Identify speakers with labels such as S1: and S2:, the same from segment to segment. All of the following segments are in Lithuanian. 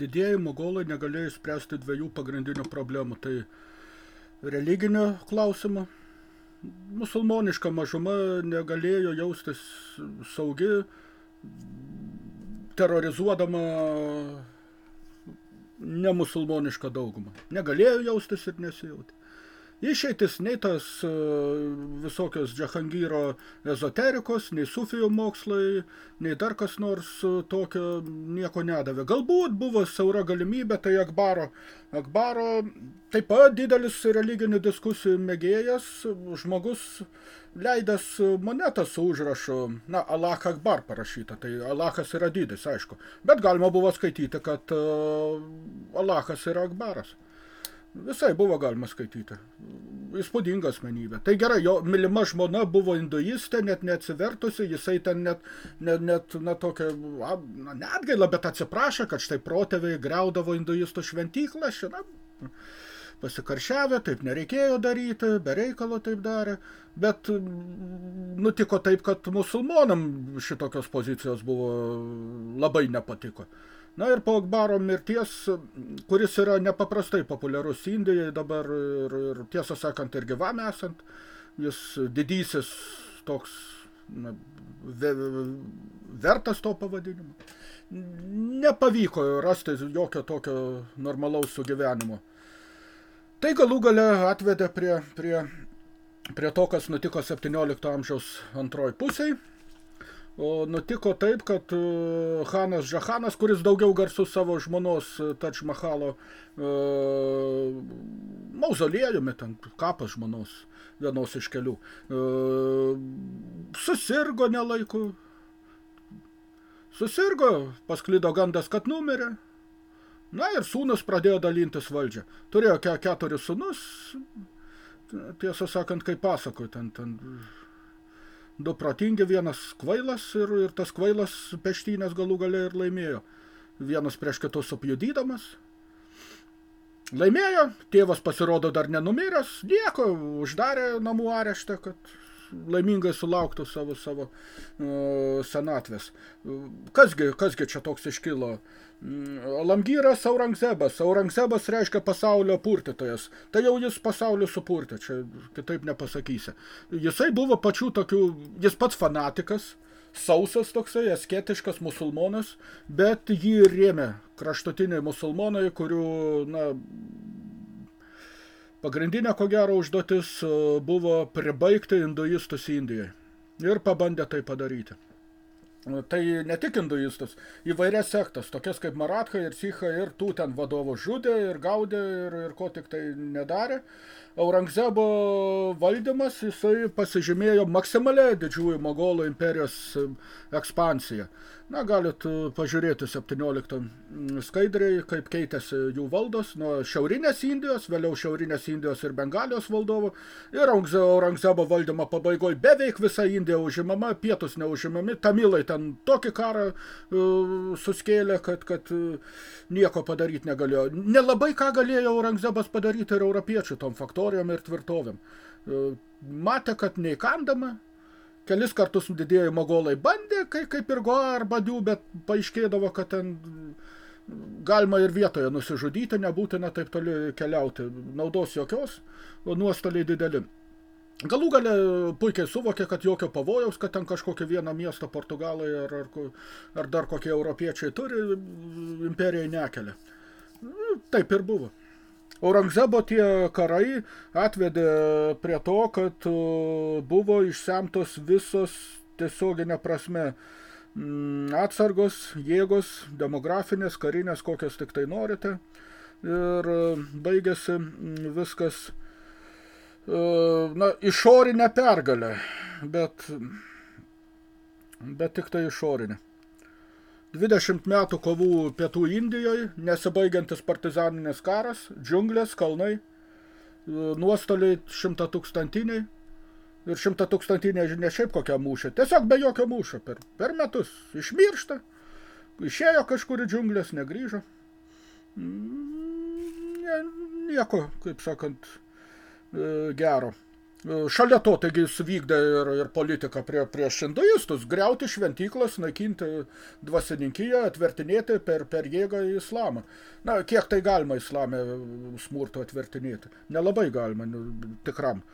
S1: didieji mogolai negalėjo spręsti dviejų pagrindinių problemų. Tai religinio klausimo. Musulmoniška mažuma negalėjo jaustis saugi, terorizuodama nemusulmonišką daugumą. Negalėjo jaustis ir nesijautė. Išeitis nei tas e, visokios Džahangyro ezoterikos, nei sufijų mokslai, nei dar kas nors e, tokio nieko nedavė. Galbūt buvo siaura galimybė, tai Akbaro. Akbaro taip pat didelis religinių diskusijų mėgėjas, žmogus leidęs monetą su užrašu, na, Allah Akbar parašyta, tai Allahas yra didis, aišku. Bet galima buvo skaityti, kad uh, Allahas yra Akbaras. Visai buvo galima skaityti. Įspūdinga asmenybė. Tai gerai, jo mylima žmona buvo hinduistė, net neatsivertusi, jisai ten net, net, net na, tokia, na, netgaila, bet atsiprašė, kad štai protėviai greudavo hinduistų šventyklą, šina, pasikaršiavę, taip nereikėjo daryti, be reikalo taip darė, bet nutiko taip, kad musulmonam šitokios pozicijos buvo labai nepatiko. Na ir po Akbaro mirties, kuris yra nepaprastai populiarus Indijai dabar ir, ir tiesą sakant ir gyvam esant, jis didysis toks na, ve, vertas to pavadinimo. Nepavyko rasti jokio tokio normalaus sugyvenimo. Tai galų gale atvedė prie, prie, prie to, kas nutiko 17 amžiaus antroj pusėj O nutiko taip, kad e, Hanas Žahanas, kuris daugiau garsų savo žmonos e, Tač Mahalo e, mauzoliejumi, ten kapas žmonos vienos iš kelių, e, susirgo nelaiku. Susirgo, pasklido gandas, kad numirė. Na ir sūnus pradėjo dalintis valdžią. Turėjo ke keturis sūnus, tiesą sakant, kaip pasako, ten, ten du protingi, vienas kvailas ir, ir tas kvailas peštynės galų gale ir laimėjo. Vienas prieš kitus apjudydamas. Laimėjo, tėvas pasirodo dar nenumiręs, nieko, uždarė namų areštą, kad laimingai sulauktų savo, savo uh, senatvės. Kasgi, kasgi čia toks iškilo? Lamgyras Aurangzebas. Aurangzebas reiškia pasaulio purtytojas. Tai jau jis pasaulį supurtė, čia kitaip nepasakysi. Jisai buvo pačių tokių, jis pats fanatikas, sausas toksai, asketiškas musulmonas, bet jį rėmė kraštutiniai musulmonai, kurių, na, pagrindinė, ko gero, užduotis e, buvo pribaigti hinduistus Indijoje. Ir pabandė tai padaryti. Tai ne tik hinduistus, įvairias sektas, tokias kaip Maratha ir Sicha ir tų ten vadovų žudė ir gaudė ir, ir ko tik tai nedarė. Aurangzebo valdymas jisai pasižymėjo maksimaliai didžiųjų Mogolų imperijos ekspansiją. Na, galit e, pažiūrėti 17 skaidriai, kaip keitėsi jų valdos nuo šiaurinės Indijos, vėliau šiaurinės Indijos ir Bengalijos valdovų. Ir Aurangzebo valdymo pabaigoje beveik visa Indija užimama, pietus neužimami. Tamilai ten tokį karą uh, suskėlė, kad, kad uh, nieko padaryti negalėjo. Nelabai ką galėjo Aurangzebas padaryti ir europiečių tom faktorijom ir tvirtovėm. Uh, matė, kad neįkandama, kelis kartus didieji mogolai bandė, kai, kaip ir Goa ar Badių, bet paaiškėdavo, kad ten galima ir vietoje nusižudyti, nebūtina taip toli keliauti. Naudos jokios, nuostoliai dideli. Galų gale puikiai suvokė, kad jokio pavojaus, kad ten kažkokį vieną miestą Portugalai ar, ar, ar dar kokie europiečiai turi, imperijai nekelia. Taip ir buvo. Aurangzebo tie karai atvedė prie to, kad buvo išsemtos visos tiesioginė prasme atsargos, jėgos, demografinės, karinės, kokias tik tai norite. Ir baigėsi viskas, na, išorinė pergalė, bet, bet tik tai išorinė. 20 metų kovų pietų Indijoje, nesibaigiantis partizaninis karas, džiunglės, kalnai, e, nuostoliai šimta tūkstantiniai. Ir šimta tūkstantiniai ne šiaip kokią mūšį, tiesiog be jokio mūšio per, per metus išmiršta, išėjo kažkur į džiunglės, negrįžo. Mm, nie, nieko, kaip sakant, e, gero. Šalia to, taigi jis vykdė ir, ir politiką prie, prieš hinduistus, griauti šventyklas, naikinti dvasininkiją, atvertinėti per, per jėgą į islamą. Na, kiek tai galima islamę smurto atvertinėti? Nelabai galima, nu, tikram.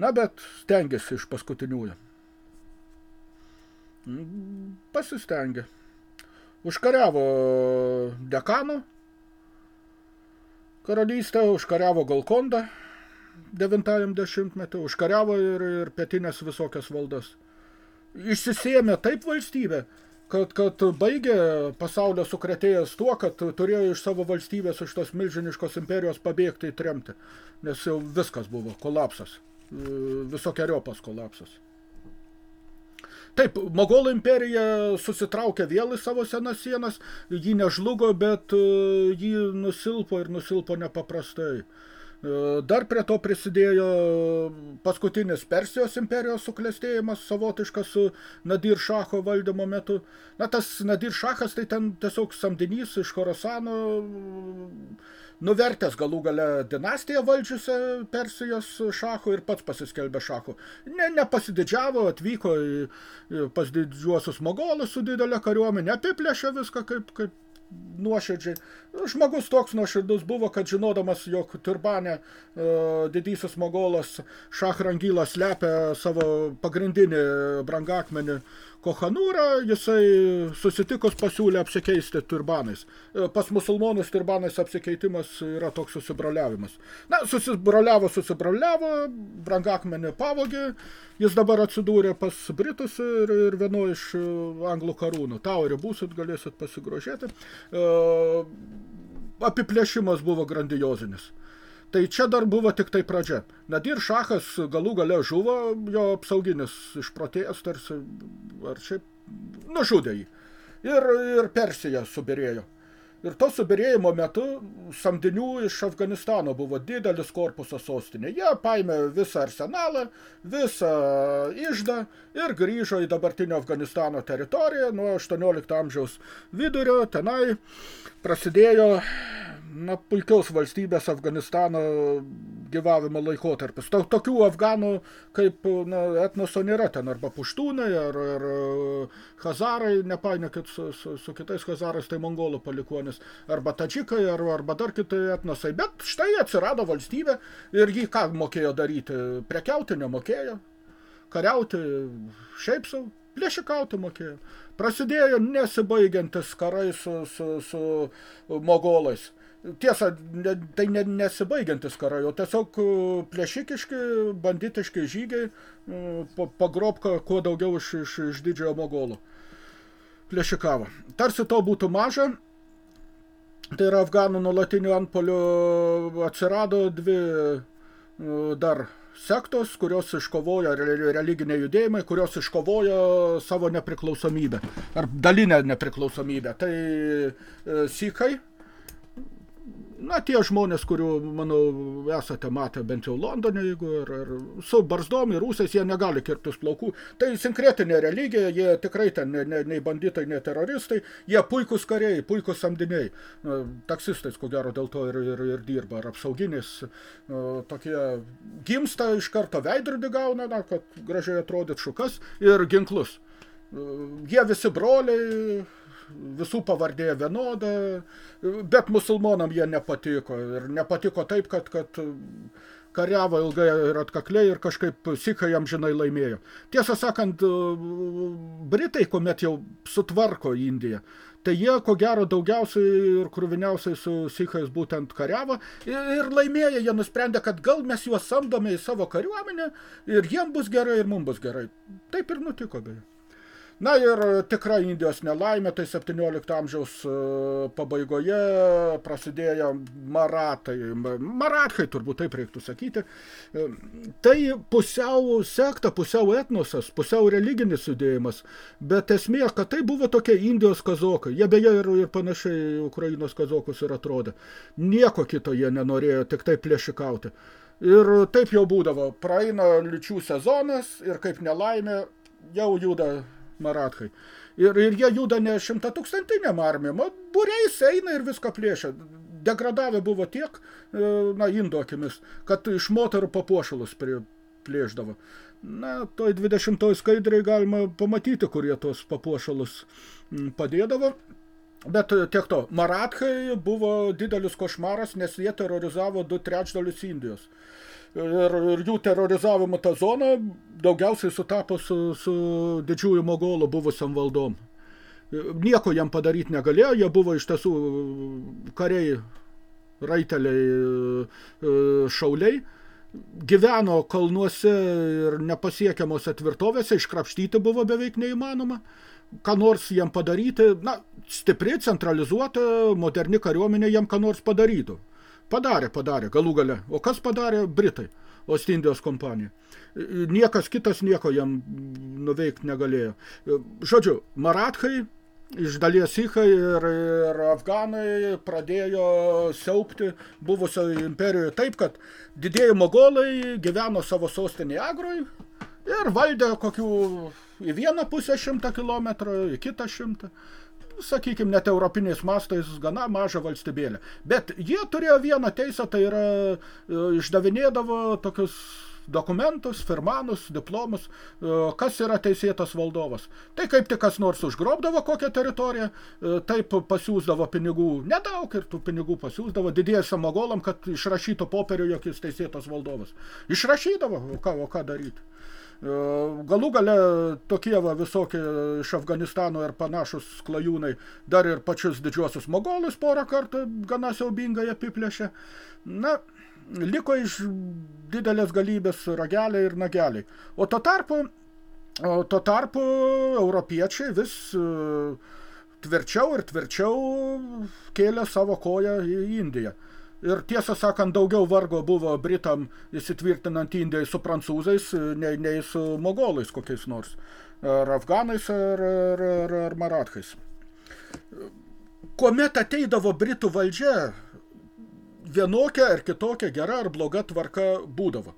S1: Na, bet stengiasi iš paskutiniųjų. Pasistengė. Užkariavo dekano karalystę, užkariavo Golkondą, 90-metį, užkariavo ir, ir pietinės visokias valdas. Išsisėmė taip valstybė, kad, kad baigė pasaulio sukretėjęs tuo, kad turėjo iš savo valstybės, iš tos milžiniškos imperijos pabėgti į tremtį, nes jau viskas buvo, kolapsas, visokiojopas kolapsas. Taip, Mogolų imperija susitraukė vėl į savo senas sienas, ji nežlugo, bet ji nusilpo ir nusilpo nepaprastai. E, dar prie to prisidėjo paskutinis Persijos imperijos suklestėjimas savotiškas su Nadir Šacho valdymo metu. Na, tas Nadir Šachas tai ten tiesiog samdinys iš Horasano, nuvertęs galų gale dinastiją valdžiusią Persijos Šacho ir pats pasiskelbė Šacho. Ne, nepasididžiavo, atvyko į, pas didžiuosius mogolus su didelė kariuomenė, apiplėšė viską kaip, kaip nuoširdžiai. Žmogus toks nuoširdus buvo, kad žinodamas, jog turbane e, didysis mogolas Šahrangylas slepia savo pagrindinį brangakmenį Kohanūrą, jisai susitikus pasiūlė apsikeisti turbanais. E, pas musulmonus turbanais apsikeitimas yra toks susibroliavimas. Na, susibroliavo, susibroliavo, brangakmenį pavogė, jis dabar atsidūrė pas Britus ir, ir vieno iš e, anglų karūnų. Taurį būsit, galėsit pasigrožėti. E, apiplėšimas buvo grandiozinis. Tai čia dar buvo tik tai pradžia. Nadir Šachas galų gale žuvo, jo apsauginis išprotėjęs tarsi, ar šiaip, nužudė jį. Ir, ir Persija subirėjo. Ir to subirėjimo metu samdinių iš Afganistano buvo didelis korpusas sostinė. Jie paėmė visą arsenalą, visą išdą ir grįžo į dabartinio Afganistano teritoriją nuo 18 amžiaus vidurio. Tenai prasidėjo na, puikiaus valstybės Afganistano gyvavimo laikotarpis. Tokių Afganų kaip na, etnoso nėra ten, arba puštūnai, ar, ar hazarai, nepainiokit su, su, su kitais hazarais, tai mongolų palikuonis, arba tadžikai, ar, arba dar kitai etnosai. Bet štai atsirado valstybė ir jį ką mokėjo daryti? Prekiauti nemokėjo, kariauti šiaip savo, plėšikauti mokėjo. Prasidėjo nesibaigiantis karai su, su, su mogolais. Tiesa, ne, tai ne, nesibaigiantis karai, o tiesiog e, plėšikiški, banditiški žygiai, e, pagrobka kuo daugiau iš, iš, iš didžiojo mogolų. Plėšikavo. Tarsi to būtų maža, tai yra afganų nuolatinių antpolių atsirado dvi e, dar sektos, kurios iškovojo religiniai judėjimai, kurios iškovojo savo nepriklausomybę, ar dalinę nepriklausomybę. Tai sikai, na, tie žmonės, kurių, manau, esate matę bent jau Londone, jeigu ir, ir su barzdom ir ūsais, jie negali kirptis plaukų. Tai sinkretinė religija, jie tikrai ten ne, ne, nei banditai, nei teroristai, jie puikus kariai, puikus samdiniai. Taksistais, ko gero, dėl to ir, ir, ir dirba, ar apsauginis. Tokie gimsta iš karto veidrodį gauna, na, kad gražiai atrodyt šukas ir ginklus. Jie visi broliai, visų pavardė vienoda, bet musulmonam jie nepatiko. Ir nepatiko taip, kad, kad kariavo ilgai ir atkakliai ir kažkaip sikai jam žinai laimėjo. Tiesą sakant, Britai, kuomet jau sutvarko Indiją, tai jie, ko gero, daugiausiai ir kruviniausiai su sikais būtent kariavo ir, ir laimėjo, jie nusprendė, kad gal mes juos samdome į savo kariuomenę ir jiem bus gerai ir mums bus gerai. Taip ir nutiko beje. Na ir tikra Indijos nelaimė, tai 17 amžiaus e, pabaigoje prasidėjo maratai, marathai turbūt taip reiktų sakyti. E, tai pusiau sekta, pusiau etnosas, pusiau religinis judėjimas, bet esmė, kad tai buvo tokie Indijos kazokai. Jie beje ir, ir panašiai Ukrainos kazokus ir atrodė. Nieko kito jie nenorėjo, tik tai plėšikauti. Ir taip jau būdavo, praeina ličių sezonas ir kaip nelaimė jau juda maratkai. Ir, ir jie juda ne šimta tūkstantiniam armijom, o būriais eina ir viską plėšia. Degradavę buvo tiek, e, na, indo akimis, kad iš moterų papuošalus pri, plėždavo. Na, toj 20 skaidriai galima pamatyti, kurie tos papuošalus padėdavo. Bet tiek to, Maratkai buvo didelis košmaras, nes jie terorizavo du trečdalius Indijos. Ir, ir jų terorizavimo ta zona daugiausiai sutapo su, su didžiųjų mogolų buvusiam valdom. Nieko jam padaryti negalėjo, jie buvo iš tiesų kariai, raiteliai, šauliai, gyveno kalnuose ir nepasiekiamose tvirtovėse, iškrapštyti buvo beveik neįmanoma ką nors jiem padaryti, na, stipri, centralizuota, moderni kariuomenė jiem ką nors padarytų. Padarė, padarė, galų gale. O kas padarė? Britai, Ostindijos kompanija. Niekas kitas nieko jam nuveikti negalėjo. Žodžiu, Marathai, iš dalies Sikhai ir, ir Afganai pradėjo siaupti buvusioje imperijoje taip, kad didieji mogolai gyveno savo sostinėje Agroj ir valdė kokių į vieną pusę šimtą kilometrų, į kitą šimtą. Sakykime, net europiniais mastais gana mažą valstybėlę. Bet jie turėjo vieną teisę, tai yra e, išdavinėdavo tokius dokumentus, firmanus, diplomus, e, kas yra teisėtas valdovas. Tai kaip tik kas nors užgrobdavo kokią teritoriją, e, taip pasiūsdavo pinigų, nedaug ir tų pinigų pasiūsdavo didiesiam mogolam, kad išrašytų popierių, jog jis teisėtas valdovas. Išrašydavo, o ką, o ką daryti. E, galų gale tokie va visokie iš Afganistano ir panašus klajūnai dar ir pačius didžiuosius mogolus porą kartų gana siaubingai apiplėšė. Na, liko iš didelės galybės rageliai ir nageliai. O to tarpu, o to tarpu europiečiai vis e, tvirčiau ir tvirčiau kėlė savo koją į Indiją. Ir tiesą sakant, daugiau vargo buvo Britam įsitvirtinant Indijai su prancūzais, nei, nei su mogolais kokiais nors. Ar afganais, ar, ar, ar, ar marathais. Kuomet ateidavo Britų valdžia, vienokia ar kitokia gera ar bloga tvarka būdavo.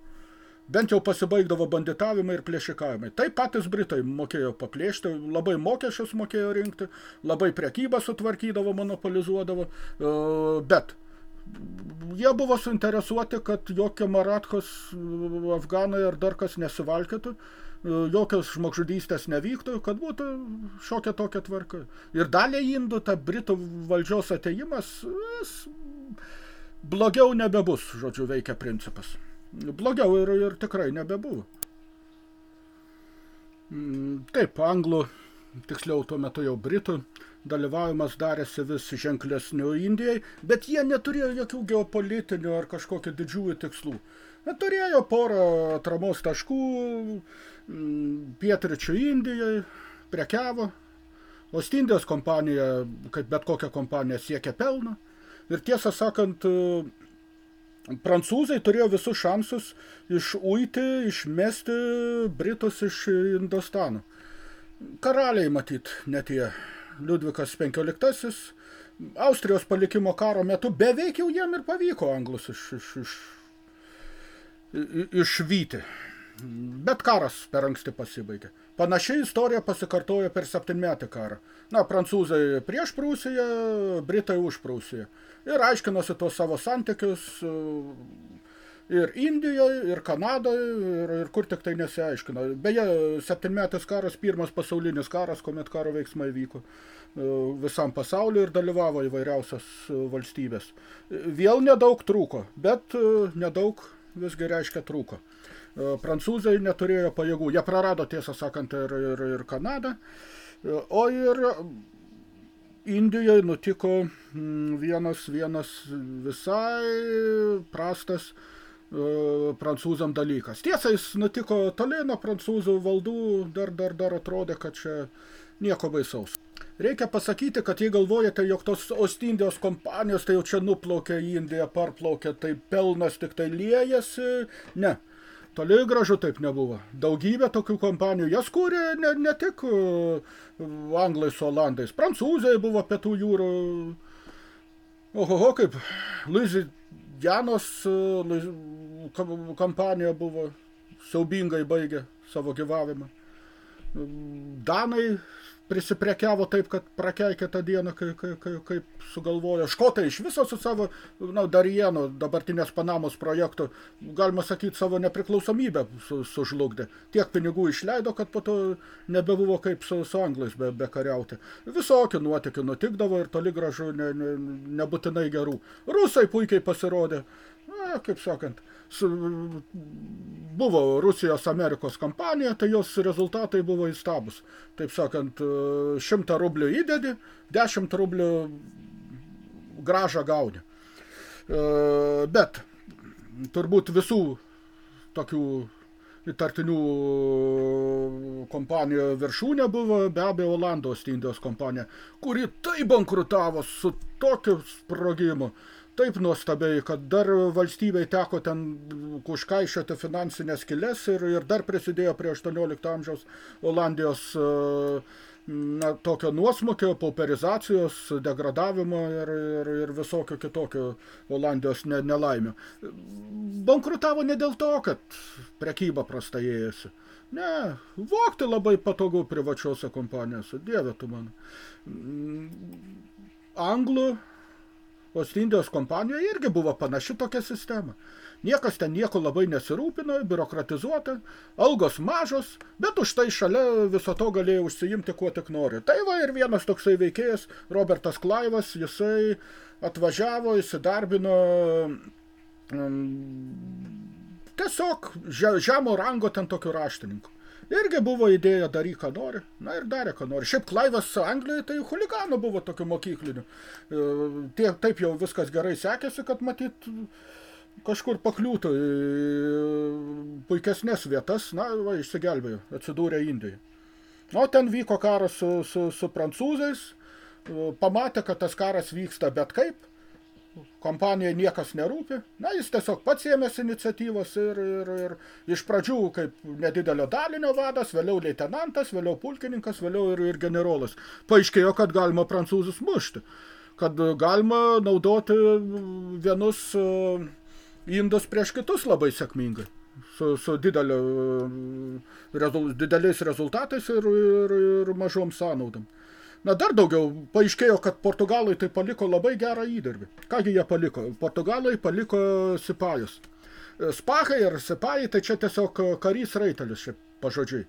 S1: Bent jau pasibaigdavo banditavimai ir plėšikavimai. Taip patys Britai mokėjo paplėšti, labai mokesčius mokėjo rinkti, labai prekybą sutvarkydavo, monopolizuodavo, bet jie buvo suinteresuoti, kad jokio Maratkos Afganai ar dar kas nesivalkėtų, jokios žmogžudystės nevyktų, kad būtų šiokia tokia tvarka. Ir daliai indų ta Britų valdžios ateimas blogiau nebebus, žodžiu, veikia principas. Blogiau ir, ir tikrai nebebuvo. Mm, taip, anglų, tiksliau tuo metu jau Britų, dalyvavimas darėsi vis ženklesniu Indijai, bet jie neturėjo jokių geopolitinių ar kažkokių didžiųjų tikslų. Turėjo porą atramos taškų pietričių Indijai, prekiavo. Ostindijos kompanija, kaip bet kokia kompanija, siekia pelną. Ir tiesą sakant, prancūzai turėjo visus šansus išuiti, išmesti Britus iš Indostano. Karaliai matyt, net jie Liudvikas XV, Austrijos palikimo karo metu beveik jau jiem ir pavyko anglus iš, iš, iš, išvyti. Bet karas per anksti pasibaigė. Panašiai istorija pasikartojo per septynmetį karą. Na, prancūzai prieš Prūsiją, Britai už Prūsiją. Ir aiškinosi tos savo santykius, ir Indijoje, ir Kanadoje, ir, ir kur tik tai nesiaiškino. Beje, septynmetis karas, pirmas pasaulinis karas, kuomet karo veiksmai vyko e, visam pasauliu ir dalyvavo įvairiausios e, valstybės. Vėl nedaug trūko, bet e, nedaug visgi reiškia trūko. Prancūzai neturėjo pajėgų, jie prarado tiesą sakant ir, ir, ir Kanadą, o ir Indijoje nutiko vienas, vienas visai prastas uh, prancūzam dalykas. Tiesa, jis nutiko toli nuo prancūzų valdų, dar, dar, dar atrodė, kad čia nieko baisaus. Reikia pasakyti, kad jei galvojate, jog tos Ostindijos kompanijos tai jau čia nuplaukė į Indiją, parplaukė, tai pelnas tik tai liejasi, ne. Toli gražu taip nebuvo. Daugybė tokių kompanijų. Jas kūrė ne, ne tik uh, anglai su olandais. Prancūzai buvo pietų jūrų. Ohoho, kaip Luizi Janos e, kampanija buvo siaubingai baigė savo gyvavimą. Danai prisiprekiavo taip, kad prakeikė tą dieną, kai, kai, kai, kaip sugalvojo. Škotai iš viso su savo, na, Darieno, dabartinės Panamos projektu, galima sakyti, savo nepriklausomybę su, sužlugdė. Tiek pinigų išleido, kad po to nebebuvo kaip su, su anglais be, be kariauti. Visokių nuotikių nutikdavo ir toli gražu ne, ne, nebūtinai gerų. Rusai puikiai pasirodė, na, kaip sakant, su, buvo Rusijos Amerikos kampanija, tai jos rezultatai buvo įstabus. Taip sakant, šimtą rublių įdedi, dešimt rublių gražą gauni. Bet turbūt visų tokių įtartinių kompanijų viršūnė buvo be abejo Olandos Indijos kompanija, kuri tai bankrutavo su tokiu sprogimu taip nuostabiai, kad dar valstybei teko ten užkaišioti finansinės kilės ir, ir dar prisidėjo prie 18 amžiaus Olandijos e, na, tokio nuosmukio, pauperizacijos, degradavimo ir, ir, ir visokio kitokio Olandijos ne, nelaimių. Bankrutavo ne dėl to, kad prekyba prastai ėjosi. Ne, vokti labai patogu privačiose kompanijose, dieve tu man. Anglų Ostindijos kompanijoje irgi buvo panaši tokia sistema. Niekas ten nieko labai nesirūpino, biurokratizuota, algos mažos, bet už tai šalia viso to galėjo užsiimti kuo tik nori. Tai va ir vienas toksai veikėjas, Robertas Klaivas, jisai atvažiavo, įsidarbino um, tiesiog žemo rango ten tokių raštininkų. Irgi buvo idėja daryk, ką nori. Na ir darė, ką nori. Šiaip Klaivas Anglijoje tai huliganų buvo tokių mokyklinių. E, tie, taip jau viskas gerai sekėsi, kad matyt kažkur pakliūtų į puikesnės vietas. Na, va, išsigelbėjo, atsidūrė Indijoje. O ten vyko karas su, su, su prancūzais. E, pamatė, kad tas karas vyksta bet kaip kompanijai niekas nerūpi. Na, jis tiesiog pats ėmėsi iniciatyvos ir, ir, ir iš pradžių kaip nedidelio dalinio vadas, vėliau leitenantas, vėliau pulkininkas, vėliau ir, ir generolas. Paaiškėjo, kad galima prancūzus mušti, kad galima naudoti vienus e, indus prieš kitus labai sėkmingai. Su, su didelio, e, rezul, dideliais rezultatais ir, ir, ir mažom sąnaudom. Na, dar daugiau paaiškėjo, kad portugalai tai paliko labai gerą įdirbį. Kągi jie paliko? Portugalai paliko sipajus. Spahai ir sipai, tai čia tiesiog karys raitelis, šiaip pažodžiai.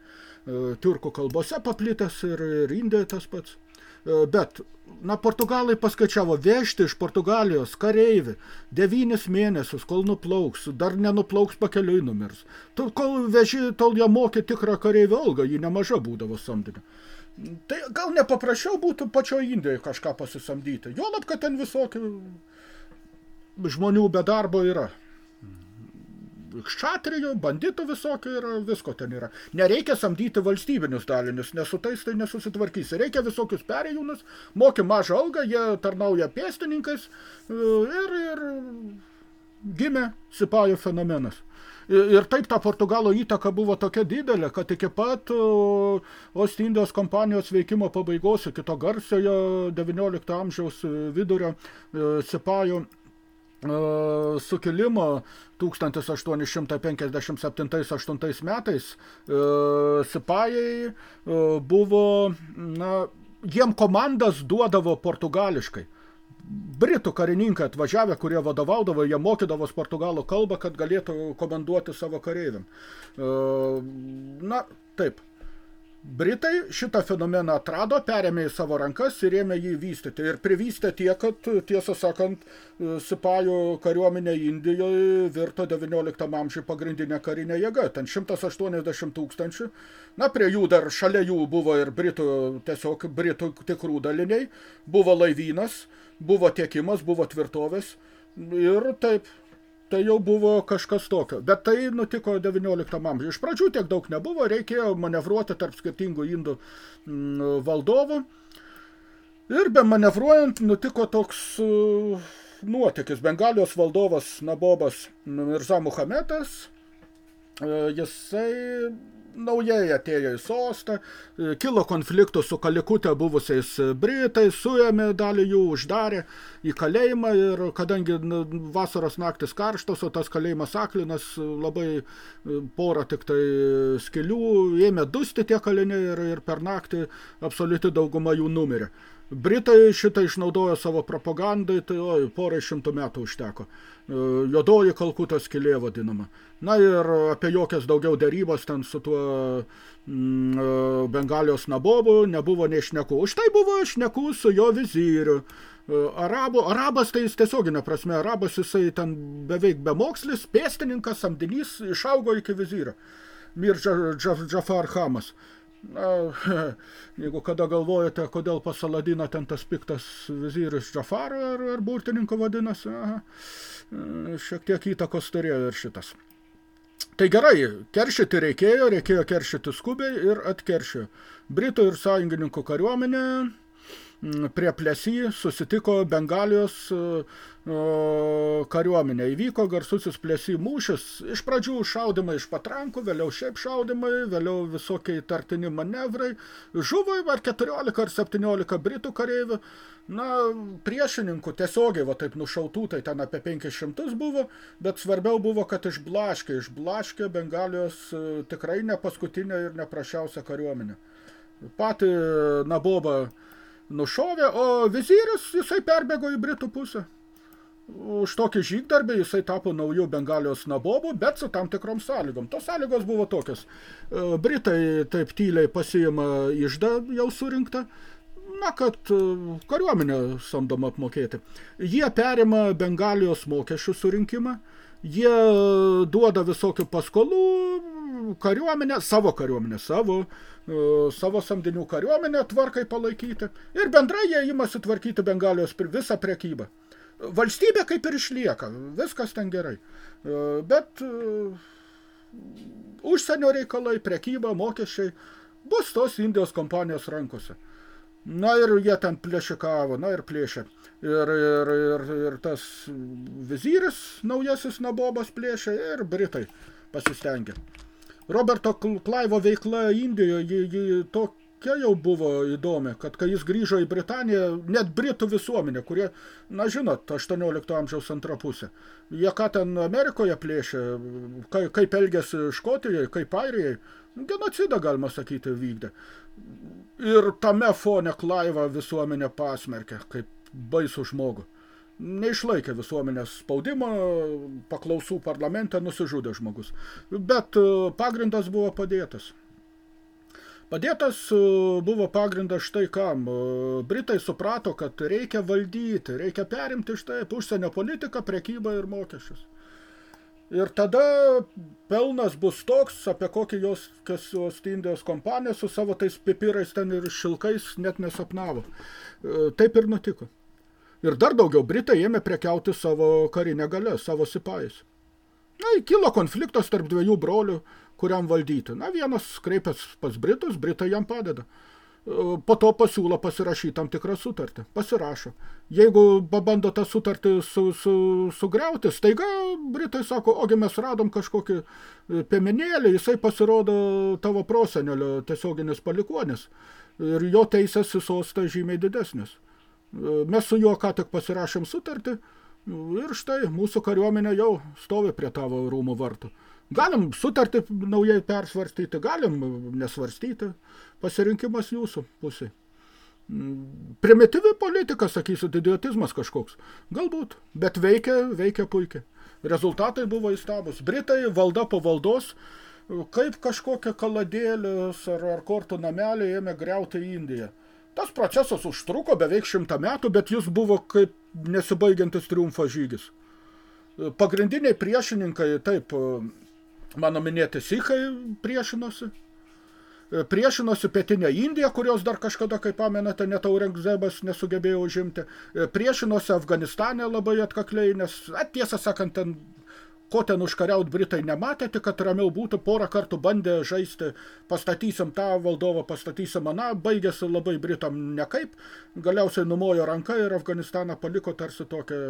S1: Turkų kalbose paplitęs ir, ir Indijoje tas pats. Bet, na, portugalai paskaičiavo vežti iš Portugalijos kareivį devynis mėnesius, kol nuplauks, dar nenuplauks pakeliui numirs. Tol, kol veži, tol jie mokė tikrą kareivį algą, ji nemaža būdavo samdinė. Tai gal nepaprašiau būtų pačio Indijoje kažką pasisamdyti. Juolab, kad ten visokių žmonių be darbo yra. Kšatrijų, banditų visokių yra, visko ten yra. Nereikia samdyti valstybinius dalinius, nes su tais tai nesusitvarkysi. Reikia visokius perėjūnus, moki mažą algą, jie tarnauja pėstininkais ir, ir gimė sipajų fenomenas. Ir taip ta Portugalo įtaka buvo tokia didelė, kad iki pat Ostindijos kompanijos veikimo pabaigos, iki to garsiojo 19 amžiaus vidurio e, Sipajų e, sukilimo 1857-8 metais e, Sipajai buvo, na, jiem komandas duodavo portugališkai britų karininkai atvažiavę, kurie vadovaudavo, jie mokydavos portugalų kalbą, kad galėtų komanduoti savo kareiviam. E, na, taip. Britai šitą fenomeną atrado, perėmė į savo rankas ir ėmė jį vystyti. Ir privystė tiek, kad, tiesą sakant, Sipajų kariuomenė Indijoje virto 19 amžiui pagrindinė karinė jėga. Ten 180 tūkstančių. Na, prie jų dar šalia jų buvo ir Britų, tiesiog Britų tikrų daliniai. Buvo laivynas, buvo tiekimas, buvo tvirtovės ir taip, tai jau buvo kažkas tokio. Bet tai nutiko 19 amžiuje. Iš pradžių tiek daug nebuvo, reikėjo manevruoti tarp skirtingų indų mm, valdovų. Ir be manevruojant nutiko toks uh, nuotykis. Bengalijos valdovas Nabobas Mirza Muhametas jisai naujai atėjo į sostą, e, kilo konfliktų su Kalikute buvusiais Britais, suėmė dalį jų, uždarė į kalėjimą ir kadangi vasaros naktis karštos, o tas kalėjimas aklinas, labai e, porą tik tai skilių, ėmė dusti tie kaliniai ir, ir per naktį absoliuti dauguma jų numirė. Britai šitą išnaudojo savo propagandai, tai oi, porai šimtų metų užteko. E, Jodoji Kalkutos skilė vadinama. Na ir apie jokias daugiau darybos ten su tuo mm, e, Bengalijos nabobu nebuvo nei šnekų. Už tai buvo šnekų su jo vizyriu. E, Arabų, arabas tai jis tiesioginė prasme, arabas jisai ten beveik bemokslis, pėstininkas, samdinys, išaugo iki vizyrio. Mir Džafar Hamas. Na, jeigu kada galvojate, kodėl pas Aladiną ten tas piktas vizyris Džafar ar, ar burtininko vadinasi, aha, šiek tiek įtakos turėjo ir šitas. Tai gerai, keršyti reikėjo, reikėjo keršyti skubiai ir atkeršio. Britų ir sąjungininkų kariuomenė prie Plesy susitiko Bengalijos kariuomenė. Įvyko garsusis Plesy mūšis. Iš pradžių šaudimai iš patrankų, vėliau šiaip šaudimai, vėliau visokiai tartini manevrai. Žuvo ar 14 ar 17 britų kareivių. Na, priešininkų tiesiogiai, va taip nušautų, tai ten apie 500 buvo, bet svarbiau buvo, kad išblaškė, išblaškė Bengalijos tikrai ne paskutinę ir neprašiausią kariuomenę. Patį Nabobą nušovė, o viziris jisai perbėgo į Britų pusę. Už tokį žygdarbį jisai tapo naujų Bengalijos nabobu, bet su tam tikrom sąlygom. Tos sąlygos buvo tokios. E, Britai taip tyliai pasiima išdą jau surinktą, na, kad e, kariuomenę samdoma apmokėti. Jie perima Bengalijos mokesčių surinkimą, jie duoda visokių paskolų, kariuomenę, savo kariuomenę, savo, savo samdinių kariuomenę tvarkai palaikyti ir bendrai jie imasi tvarkyti Bengalijos visą prekybą. Valstybė kaip ir išlieka, viskas ten gerai, e, bet e, užsienio reikalai, prekyba, mokesčiai bus tos Indijos kompanijos rankose. Na ir jie ten plėšikavo, na ir plėšė. Ir, ir, ir, ir tas vizyris naujasis nabobas plėšė ir Britai pasistengė. Roberto Klaivo veikla Indijoje, ji, ji tokia jau buvo įdomi, kad kai jis grįžo į Britaniją, net Britų visuomenė, kurie, na žinot, 18 amžiaus antrą pusę, jie ką ten Amerikoje plėšė, kaip, elgėsi Škotijai, kaip Airijai, genocidą, galima sakyti, vykdė. Ir tame fone Klaiva visuomenė pasmerkė, kaip baisų žmogų neišlaikė visuomenės spaudimo, paklausų parlamente nusižudė žmogus. Bet e, pagrindas buvo padėtas. Padėtas e, buvo pagrindas štai kam. E, Britai suprato, kad reikia valdyti, reikia perimti štai užsienio politiką, prekybą ir mokesčius. Ir tada pelnas bus toks, apie kokį jos, kas jos Indijos kompanija su savo tais pipirais ten ir šilkais net nesapnavo. Taip ir nutiko. Ir dar daugiau Britai ėmė prekiauti savo karinę galę, savo sipais. Na, kilo konfliktas tarp dviejų brolių, kuriam valdyti. Na, vienas kreipės pas Britus, Britai jam padeda. Po to pasiūlo pasirašyti tam tikrą sutartį. Pasirašo. Jeigu pabando tą sutartį su, su, sugriauti, staiga Britai sako, ogi mes radom kažkokį e, piemenėlį, jisai pasirodo tavo prosenelio tiesioginis palikuonis. Ir jo teisės į sostą žymiai didesnis. Mes su juo ką tik pasirašėm sutartį ir štai mūsų kariuomenė jau stovi prie tavo rūmų vartų. Galim sutartį naujai persvarstyti, galim nesvarstyti. Pasirinkimas jūsų pusė. Primityvi politika, sakysit, idiotizmas kažkoks. Galbūt, bet veikia, veikia puikiai. Rezultatai buvo įstabus. Britai valda po valdos, kaip kažkokia kaladėlis ar, ar kortų namelį ėmė griauti Indiją. Tas procesas užtruko beveik šimtą metų, bet jis buvo kaip nesibaigiantis triumfo žygis. Pagrindiniai priešininkai, taip, mano minėti sikhai priešinosi. Priešinosi pietinę Indiją, kurios dar kažkada, kaip pamenate, net Aurengzebas nesugebėjo užimti. Priešinosi Afganistane labai atkakliai, nes, at, tiesą sakant, ten ko ten užkariaut Britai nematė, tik kad ramiau būtų, porą kartų bandė žaisti, pastatysim tą valdovą, pastatysim aną, baigėsi labai Britam nekaip, galiausiai numojo ranką ir Afganistaną paliko tarsi tokią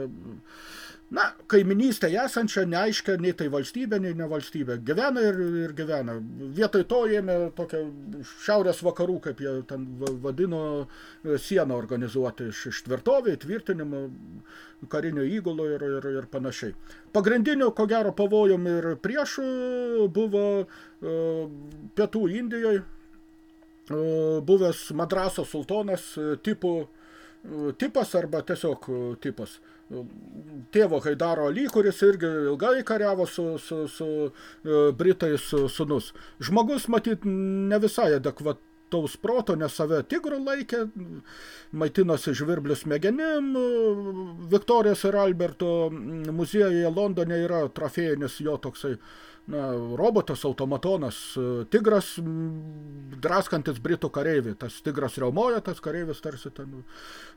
S1: na, kaiminystėje esančią, neaiškia nei tai valstybė, nei ne valstybė. Gyvena ir, ir gyvena. Vietoj to ėmė tokią šiaurės vakarų, kaip jie ten vadino, sieną organizuoti iš, iš tvirtovė, tvirtinimo, karinio įgulo ir, ir, ir panašiai. Pagrindiniu, ko gero, pavojum ir priešų buvo uh, pietų Indijoje uh, buvęs Madraso sultonas uh, tipų, uh, tipas arba tiesiog uh, tipas tėvo Haidaro Ali, kuris irgi ilgai kariavo su, su, su e, Britais sunus. Žmogus, matyt, ne visai adekvataus proto, nes save tigrų laikė, maitinosi žvirblių smegenim. Viktorijos ir Alberto muziejuje Londone yra trofėjinis jo toksai na, robotas, automatonas, tigras, draskantis britų kareivį. Tas tigras riaumoja, tas kareivis tarsi ten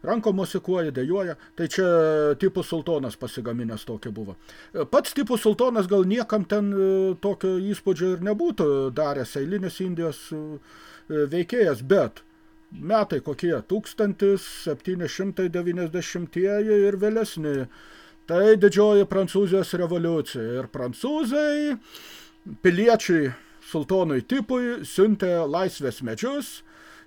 S1: ranko musikuoja, dėjuoja. Tai čia tipų sultonas pasigaminęs tokį buvo. Pats tipų sultonas gal niekam ten e, tokio įspūdžio ir nebūtų daręs eilinis Indijos e, veikėjas, bet metai kokie 1790 ir vėlesni Tai didžioji Prancūzijos revoliucija. Ir prancūzai piliečiai sultonui tipui siuntė laisvės medžius,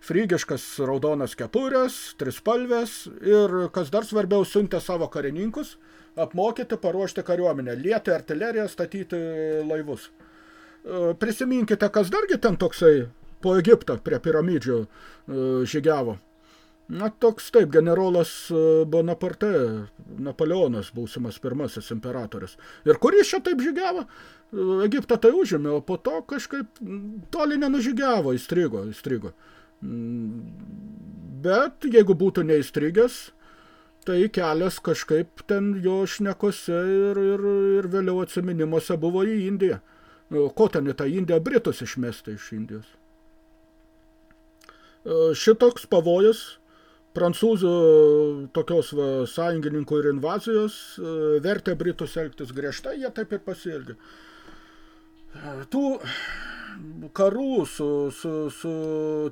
S1: frygiškas raudonas kepurės, trispalvės ir, kas dar svarbiau, siuntė savo karininkus apmokyti, paruošti kariuomenę, lieti artileriją, statyti laivus. E, prisiminkite, kas dargi ten toksai po Egiptą prie piramidžių e, žygiavo. Na, toks taip, generolas e, Bonaparte, Napoleonas, būsimas pirmasis imperatorius. Ir kuris čia taip žygiavo? E, Egiptą tai užėmė, o po to kažkaip toli nenužygiavo, įstrigo, įstrigo. Mm, bet jeigu būtų neįstrigęs, tai kelias kažkaip ten jo šnekose ir, ir, ir vėliau atsiminimuose buvo į Indiją. E, ko ten į tą Indiją? Britus išmesti iš Indijos. Šitoks pavojus prancūzų tokios va, sąjungininkų ir invazijos e, vertė Britus elgtis griežtai, jie taip ir pasielgė. Tų karų su, su, su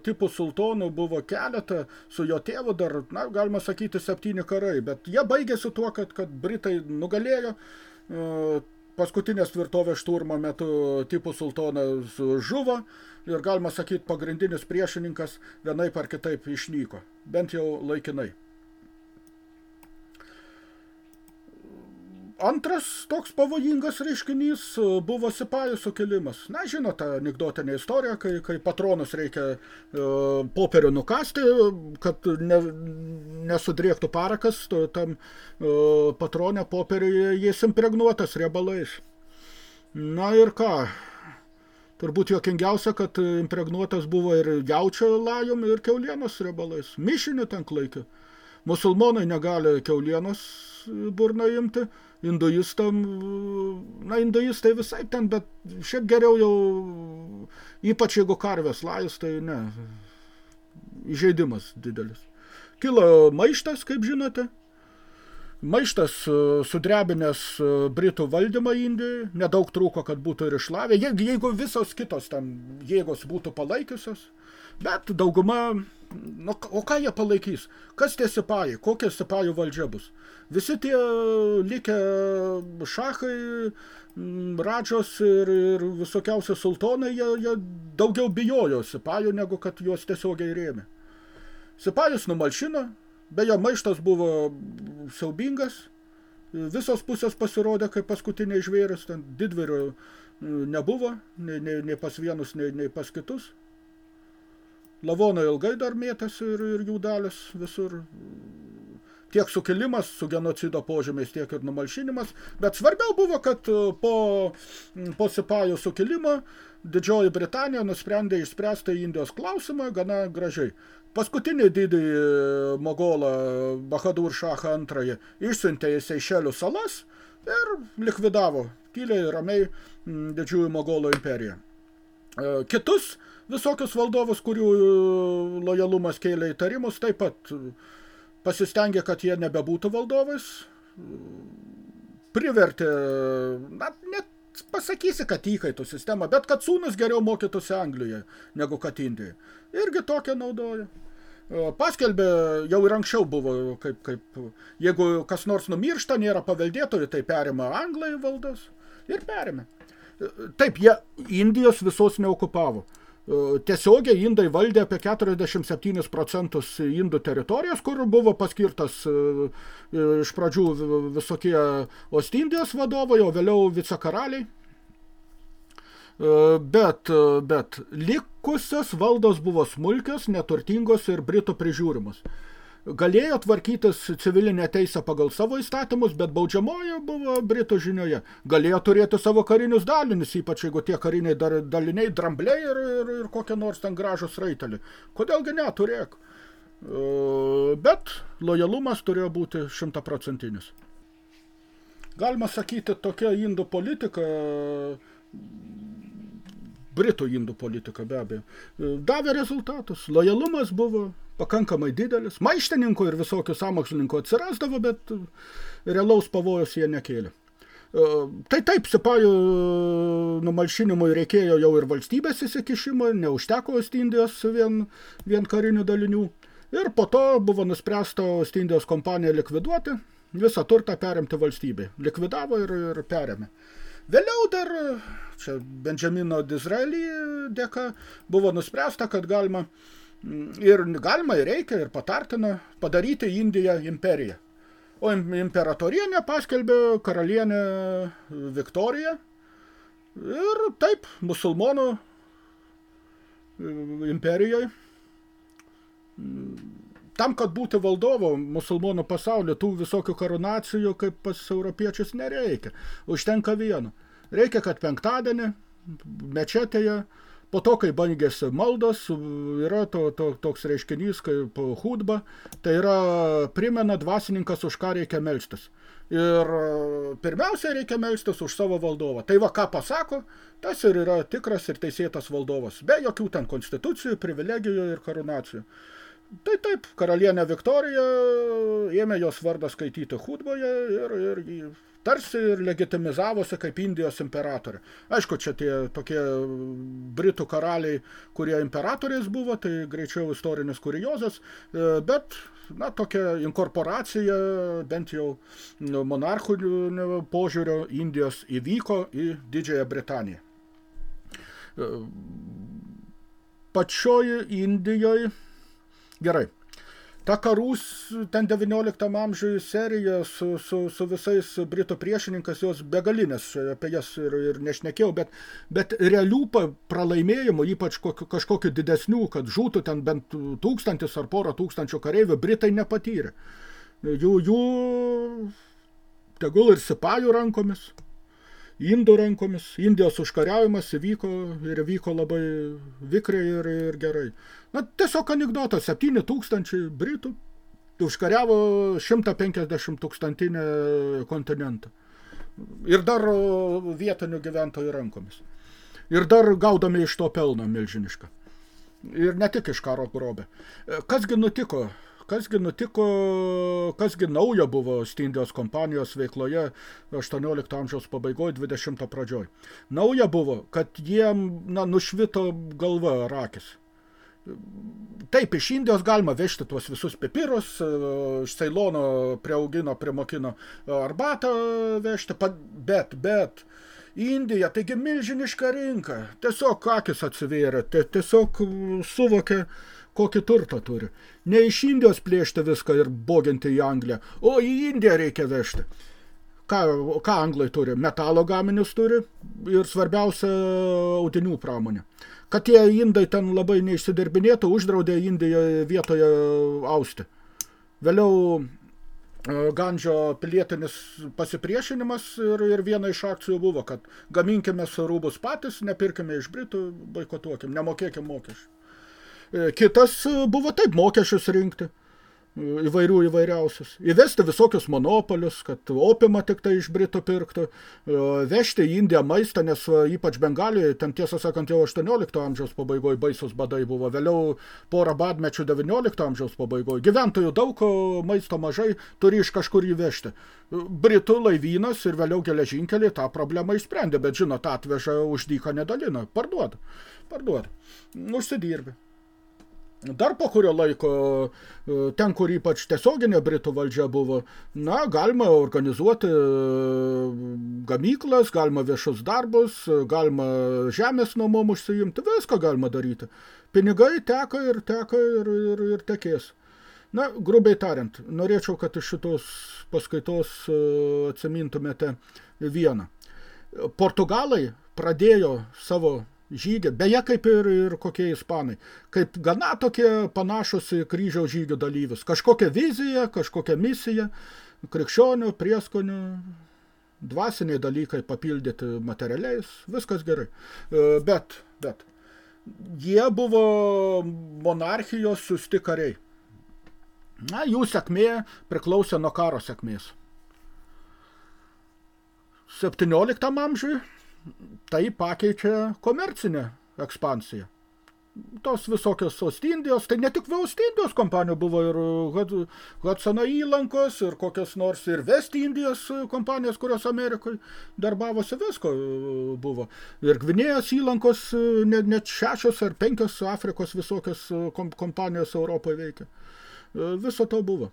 S1: tipu sultonu buvo keletą, su jo tėvu dar, na, galima sakyti, septyni karai, bet jie baigėsi tuo, kad, kad Britai nugalėjo, e, paskutinės tvirtovės šturmo metu tipų sultonas žuvo ir galima sakyti pagrindinis priešininkas vienaip ar kitaip išnyko, bent jau laikinai. Antras toks pavojingas reiškinys buvo sipajų sukilimas. Na, žinote, anekdotinė istorija, kai, kai patronus reikia e, popierių nukasti, kad ne, nesudrėktų parakas, tam e, patronė popieriuje jis impregnuotas riebalais. Na ir ką, turbūt jokingiausia, kad impregnuotas buvo ir jaučio lajum ir keulienos riebalais. Mišinį ten klaikė. Musulmonai negali keulienos burną imti, hinduistam, na, hinduistai visai ten, bet šiaip geriau jau, ypač jeigu karvės lajus, tai ne, įžeidimas didelis. Kilo maištas, kaip žinote, maištas e, sudrebinęs e, Britų valdymą Indijai, nedaug trūko, kad būtų ir išlavę, jeigu visos kitos ten jėgos būtų palaikiusios, bet dauguma, nu, o ką jie palaikys? Kas tie sipajai? Kokia sipajų valdžia bus? Visi tie likę šachai, radžos ir, ir visokiausi sultonai, jie, jie daugiau bijojo Sipajų, negu kad juos tiesiogiai rėmė. Sipajus numalšino, beje, maištas buvo siaubingas, visos pusės pasirodė kaip paskutiniai žvėris, ten didvirio nebuvo, nei, nei, nei pas vienus, nei, nei pas kitus. Lavonai ilgai dar mėtasi ir, ir jų dalis visur tiek sukilimas su genocido požymiais, tiek ir numalšinimas, bet svarbiau buvo, kad e, po, po Sipajų sukilimo Didžioji Britanija nusprendė išspręsti Indijos klausimą gana gražiai. Paskutinį didį e, mogolą Bahadur Šachą antrąjį išsiuntė į Seišelių salas ir likvidavo tyliai ramiai didžiųjų mogolų imperiją. E, kitus visokius valdovus, kurių lojalumas kėlė įtarimus, taip pat pasistengė, kad jie nebebūtų valdovais. privertė, na, net pasakysi, kad įkaitų sistema, bet kad sūnus geriau mokytųsi Anglijoje negu kad Indijoje. Irgi tokią naudoja. Paskelbė, jau ir anksčiau buvo, kaip, kaip jeigu kas nors numiršta, nėra paveldėtojų, tai perima Anglai valdas ir perėmė. Taip, jie Indijos visos neokupavo. Tiesiogiai indai valdė apie 47 procentus indų teritorijos, kur buvo paskirtas iš pradžių visokie Ostindijos vadovai, o vėliau vicekaraliai. Bet, bet likusios valdos buvo smulkios, neturtingos ir britų prižiūrimos galėjo tvarkytis civilinę teisę pagal savo įstatymus, bet baudžiamoji buvo Britų žinioje. Galėjo turėti savo karinius dalinius, ypač jeigu tie kariniai dar, daliniai drambliai ir, ir, ir kokie nors ten gražus raitelį. Kodėlgi neturėk? Bet lojalumas turėjo būti šimtaprocentinis. Galima sakyti, tokia indų politika Britų indų politika be abejo, davė rezultatus. Lojalumas buvo pakankamai didelis. Maištininkų ir visokių samokslininkų atsirasdavo, bet realaus pavojus jie nekėlė. Tai taip, sipajų numalšinimui reikėjo jau ir valstybės įsikišimo, neužteko Ostindijos vien, vien karinių dalinių. Ir po to buvo nuspręsta Ostindijos kompaniją likviduoti, visą turtą perimti valstybei. Likvidavo ir, ir perėmė. Vėliau dar, čia Benjamino Dizraelį dėka, buvo nuspręsta, kad galima ir galima ir reikia ir patartina padaryti Indiją imperiją. O imperatorienė paskelbė karalienę Viktoriją ir taip musulmonų imperijoje tam, kad būti valdovo musulmonų pasaulio, tų visokių karunacijų, kaip pas europiečius, nereikia. Užtenka vieno. Reikia, kad penktadienį mečetėje, po to, kai baigėsi maldos, yra to, to, toks reiškinys kaip hudba, tai yra primena dvasininkas, už ką reikia melstis. Ir pirmiausia, reikia melstis už savo valdovą. Tai va, ką pasako, tas ir yra tikras ir teisėtas valdovas. Be jokių ten konstitucijų, privilegijų ir karunacijų. Tai taip, karalienė Viktorija ėmė jos vardą skaityti hudboje ir, ir tarsi ir legitimizavosi kaip Indijos imperatorė. Aišku, čia tie tokie britų karaliai, kurie imperatoriais buvo, tai greičiau istorinis kuriozas, bet na, tokia inkorporacija bent jau monarchų požiūrio Indijos įvyko į Didžiąją Britaniją. Pačioje Indijoje Gerai. Ta karus ten 19 amžiuje serija su, su, su visais Britų priešininkas, jos begalinės, apie jas ir, ir nešnekėjau, bet, bet realių pralaimėjimų, ypač kažkokių didesnių, kad žūtų ten bent tūkstantis ar porą tūkstančių kareivių, Britai nepatyrė. Jų, jų tegul ir sipajų rankomis, Indų rankomis, Indijos užkariavimas įvyko ir vyko labai vikriai ir, ir gerai. Na, tiesiog anegdotas, 7 tūkstančiai Britų užkariavo 150 tūkstantinę kontinentą. Ir dar vietinių gyventojų rankomis. Ir dar gaudami iš to pelną milžinišką. Ir ne tik iš karo grobė. Kasgi nutiko Kasgi nutiko, kasgi naujo buvo Stindijos kompanijos veikloje 18 amžiaus pabaigoje, 20 pradžioj. Nauja buvo, kad jiem na, nušvito galva rakis. Taip, iš Indijos galima vežti tuos visus pipirus, iš Ceilono priaugino, primokino arbatą vežti, bet, bet, Indija, taigi milžiniška rinka, tiesiog akis atsivėrė, tiesiog suvokė, kokį turtą turi. Ne iš Indijos plėšti viską ir boginti į Angliją, o į Indiją reikia vežti. Ką, ką anglai turi? Metalo gaminius turi ir svarbiausia audinių pramonė. Kad tie indai ten labai neišsidirbinėtų, uždraudė Indijoje vietoje austi. Vėliau e, Gandžio pilietinis pasipriešinimas ir, ir viena iš akcijų buvo, kad gaminkime rūbus patys, nepirkime iš Britų, boikotuokim, nemokėkim mokesčių. E, kitas e, buvo taip mokesčius rinkti. įvairių įvairiausius. Įvesti visokius monopolius, kad opimą tik tai iš Britų pirktų, e, vežti į Indiją maistą, nes e, ypač Bengalijoje, ten tiesą sakant jau 18 amžiaus pabaigoje baisus badai buvo, vėliau porą badmečių 19 amžiaus pabaigoje. Gyventojų daug, maisto mažai, turi iš kažkur įvežti. Britų laivynas ir vėliau geležinkelį tą problemą išsprendė, bet žinot, atveža už dyką nedalina, parduoda, parduoda, užsidirbi. Dar po kurio laiko, e, ten, kur ypač tiesioginė Britų valdžia buvo, na, galima organizuoti e, gamyklas, galima viešus darbus, galima žemės nuomom užsiimti, viską galima daryti. Pinigai teka ir teka ir, ir, ir tekės. Na, grubiai tariant, norėčiau, kad iš šitos paskaitos e, atsimintumėte vieną. Portugalai pradėjo savo žygį, beje kaip ir, ir kokie ispanai, kaip gana tokie panašus į kryžiaus žygių dalyvius. Kažkokia vizija, kažkokia misija, krikščionių, prieskonių, dvasiniai dalykai papildyti materialiais, viskas gerai. E, bet, bet, jie buvo monarchijos susti kariai. Na, jų sėkmė priklausė nuo karo sėkmės. 17 amžiui tai pakeičia komercinę ekspansiją. Tos visokios Ostindijos, tai ne tik Ostindijos kompanijų buvo ir Hudsono įlankos ir kokios nors ir West Indijos kompanijos, kurios Amerikoje darbavosi, visko buvo. Ir Gvinėjos įlankos net, net šešios ar penkios Afrikos visokios kompanijos Europoje veikia. Viso to buvo.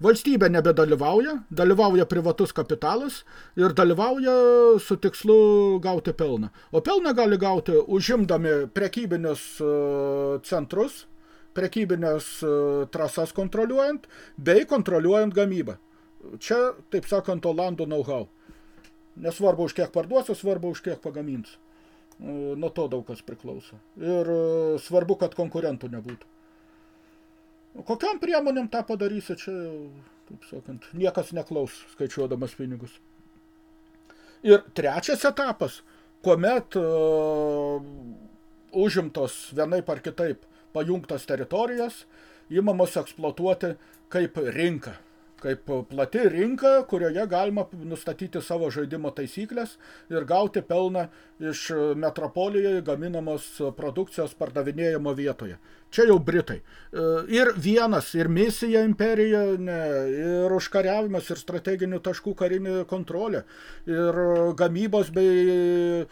S1: Valstybė nebedalyvauja, dalyvauja privatus kapitalas ir dalyvauja su tikslu gauti pelną. O pelną gali gauti užimdami prekybinius e, centrus, prekybinės e, trasas kontroliuojant, bei kontroliuojant gamybą. Čia, taip sakant, Olandų know-how. Nesvarbu, už kiek parduosiu, svarbu, už kiek pagamins. E, nuo to daug kas priklauso. Ir svarbu, kad konkurentų nebūtų. Kokiam priemonėm tą padarysi, čia, taip sakant, niekas neklaus skaičiuodamas pinigus. Ir trečias etapas, kuomet uh, užimtos vienaip ar kitaip pajungtos teritorijos, įmamos eksploatuoti kaip rinka kaip plati rinka, kurioje galima nustatyti savo žaidimo taisyklės ir gauti pelną iš metropolijoje gaminamos produkcijos pardavinėjimo vietoje. Čia jau Britai. E, ir vienas, ir misija imperija, ne, ir užkariavimas, ir strateginių taškų karinė kontrolė, ir gamybos bei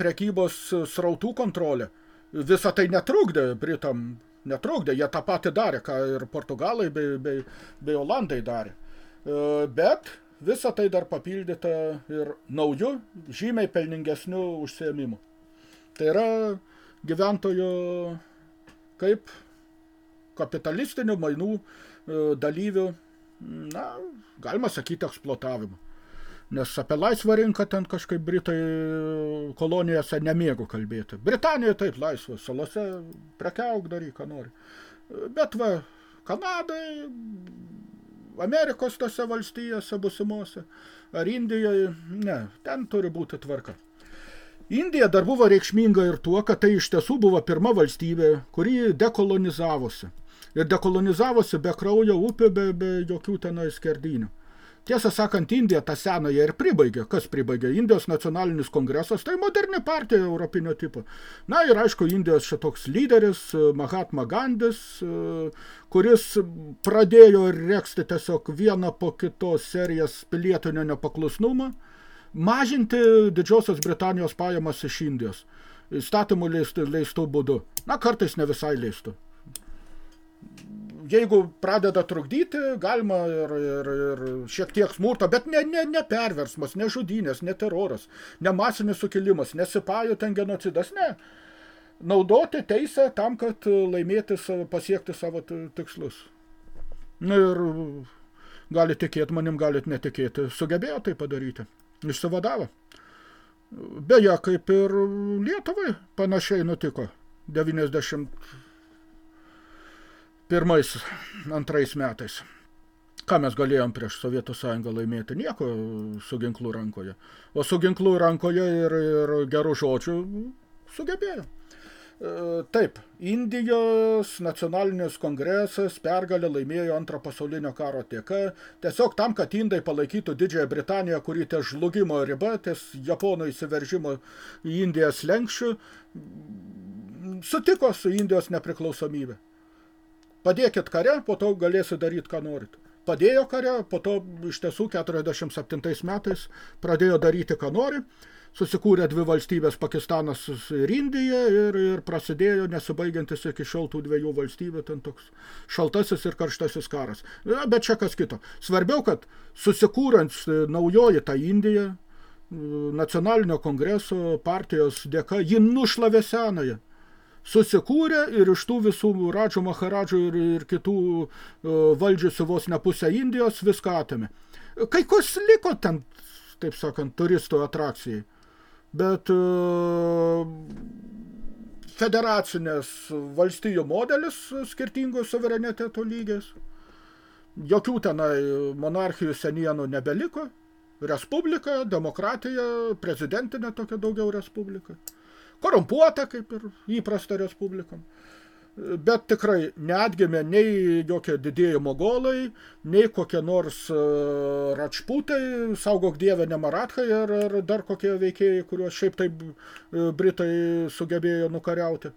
S1: prekybos srautų kontrolė. Visą tai netrukdė Britam netrukdė, jie tą patį darė, ką ir portugalai bei, bei, bei olandai darė. E, bet visa tai dar papildyta ir naujų, žymiai pelningesnių užsiėmimų. Tai yra gyventojų kaip kapitalistinių mainų e, dalyvių, na, galima sakyti, eksploatavimą. Nes apie laisvą rinką ten kažkaip Britai kolonijose nemėgo kalbėti. Britanijoje taip laisvas, salose prekiauk daryk, ką nori. Bet va, Kanadai, Amerikos tose valstijose busimuose, ar Indijoje, ne, ten turi būti tvarka. Indija dar buvo reikšminga ir tuo, kad tai iš tiesų buvo pirma valstybė, kuri dekolonizavosi. Ir dekolonizavosi be kraujo upių, be, be jokių tenai skerdynių. Tiesą sakant, Indija tą senąją ir pribaigė. Kas pribaigė? Indijos nacionalinis kongresas, tai moderni partija europinio tipo. Na ir aišku, Indijos šitoks lyderis, Mahatma Gandis, kuris pradėjo reksti tiesiog vieną po kitos serijas pilietinio nepaklusnumą, mažinti Didžiosios Britanijos pajamas iš Indijos. Įstatymų leistų, leistų būdu. Na, kartais ne visai leistų jeigu pradeda trukdyti, galima ir, ir, ir šiek tiek smurto, bet ne, ne, ne perversmas, ne žudynės, ne teroras, ne masinis sukilimas, nesipajų ten genocidas, ne. Naudoti teisę tam, kad laimėti, pasiekti savo tikslus. Ir gali tikėti manim, galit netikėti, sugebėjo tai padaryti, išsivadavo. Beje, kaip ir Lietuvai panašiai nutiko 90 pirmais, antrais metais. Ką mes galėjom prieš Sovietų sąjungą laimėti? Nieko su ginklu rankoje. O su ginklu rankoje ir, ir gerų žodžių sugebėjo. Taip, Indijos nacionalinis kongresas pergalę laimėjo antrą pasaulinio karo tieka, tiesiog tam, kad indai palaikytų Didžiąją Britaniją, kuri ties žlugimo riba, ties Japonų įsiveržimo į Indijas lenkščių, sutiko su Indijos nepriklausomybė. Padėkit kare, po to galėsi daryti, ką norit. Padėjo kare, po to iš tiesų 47 metais pradėjo daryti, ką nori susikūrė dvi valstybės Pakistanas ir Indija ir, ir prasidėjo nesibaigiantis iki šiol tų dviejų valstybių, ten toks šaltasis ir karštasis karas. Ja, bet čia kas kito. Svarbiau, kad susikūrant naujoji ta Indija, nacionalinio kongreso partijos dėka, ji nušlavė senąją. Susikūrė ir iš tų visų Radžų, Maharadžų ir, ir kitų uh, valdžiusių vos ne pusę Indijos viską atėmė. Kai kas liko ten, taip sakant, turistų atrakcijai bet e, federacinės valstijų modelis skirtingų suvereniteto lygės. Jokių tenai monarchijų senienų nebeliko. Respublika, demokratija, prezidentinė tokia daugiau respublika. Korumpuota, kaip ir įprasta respublikam bet tikrai neatgimė nei jokie didieji mogolai, nei kokie nors uh, račputai, saugok dievę ne marathai ar, ar dar kokie veikėjai, kuriuos šiaip taip uh, Britai sugebėjo nukariauti.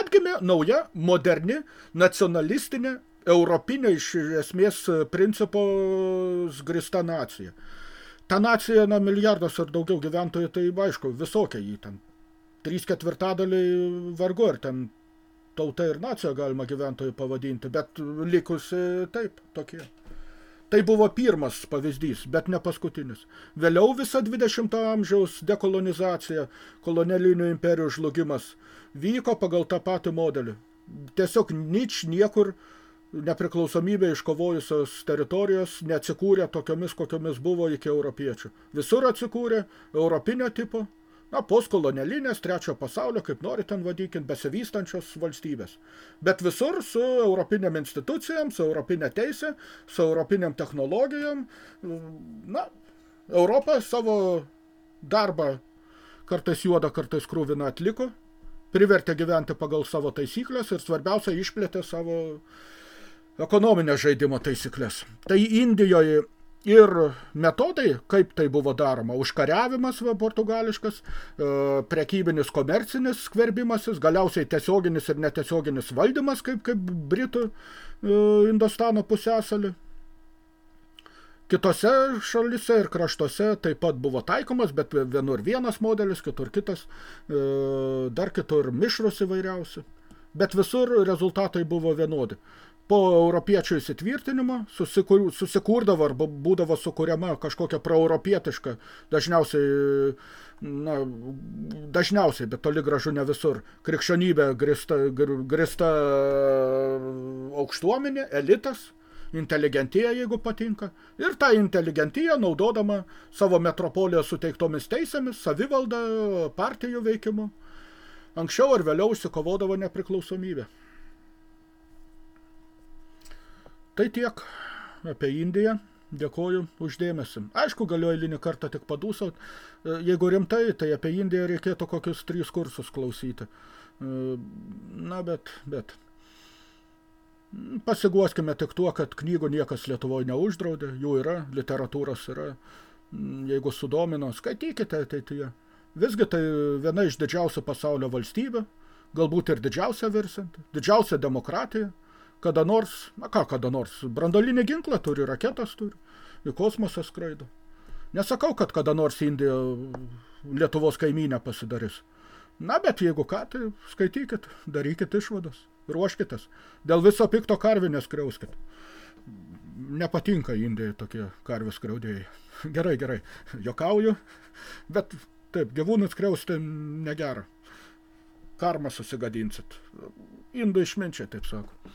S1: Atgimė nauja, moderni, nacionalistinė, europinė iš esmės principos grista nacija. Ta nacija, na, milijardas ar daugiau gyventojų, tai aišku, visokia jį ten trys ketvirtadaliai vargu ar ten tauta ir nacija galima gyventojų pavadinti, bet likusi taip, tokie. Tai buvo pirmas pavyzdys, bet ne paskutinis. Vėliau visa 20 amžiaus dekolonizacija, kolonialinių imperijų žlugimas vyko pagal tą patį modelį. Tiesiog nič niekur nepriklausomybė iškovojusios teritorijos neatsikūrė tokiomis, kokiomis buvo iki europiečių. Visur atsikūrė europinio tipo, na, postkolonialinės, trečio pasaulio, kaip nori ten vadykint, besivystančios valstybės. Bet visur su europinėm institucijom, su europinė teisė, su europinėm technologijom, na, Europa savo darbą kartais juodą, kartais krūviną atliko, privertė gyventi pagal savo taisyklės ir svarbiausia išplėtė savo ekonominę žaidimo taisyklės. Tai Indijoje Ir metodai, kaip tai buvo daroma, užkariavimas va, portugališkas, e, prekybinis komercinis skverbimasis, galiausiai tiesioginis ir netiesioginis valdymas, kaip, kaip Britų e, Indostano pusėsalį. Kitose šalise ir kraštuose taip pat buvo taikomas, bet vienur vienas modelis, kitur kitas, e, dar kitur mišrus įvairiausi. Bet visur rezultatai buvo vienodi po europiečių įsitvirtinimo susikur, susikurdavo arba būdavo sukuriama kažkokia proeuropietiška, dažniausiai, na, dažniausiai, bet toli gražu ne visur, krikščionybė grista, grista aukštuomenė, elitas, inteligentija, jeigu patinka, ir ta inteligentija, naudodama savo metropoliją suteiktomis teisėmis, savivaldą, partijų veikimu, anksčiau ar vėliau užsikovodavo nepriklausomybę. Tai tiek apie Indiją. Dėkoju uždėmesi. Aišku, galiu eilinį kartą tik padūsaut. E, jeigu rimtai, tai apie Indiją reikėtų kokius trys kursus klausyti. E, na, bet, bet. Pasiguoskime tik tuo, kad knygų niekas Lietuvoje neuždraudė, jų yra, literatūros yra. Jeigu sudomino, skaitykite ateityje. Visgi tai viena iš didžiausių pasaulio valstybių, galbūt ir didžiausia virsinti, didžiausia demokratija – kada nors, na ką kada nors, brandolinį ginklą turi, raketas turi, į kosmosą skraido. Nesakau, kad kada nors Indija Lietuvos kaimynę pasidarys. Na, bet jeigu ką, tai skaitykit, darykit išvadas, ruoškitės. Dėl viso pikto karvinės kriauskit. Nepatinka Indijai tokie karvės kriaudėjai. Gerai, gerai, jokauju, bet taip, gyvūnus kriausti negera. Karmą susigadinsit. Indų išminčiai, taip sako.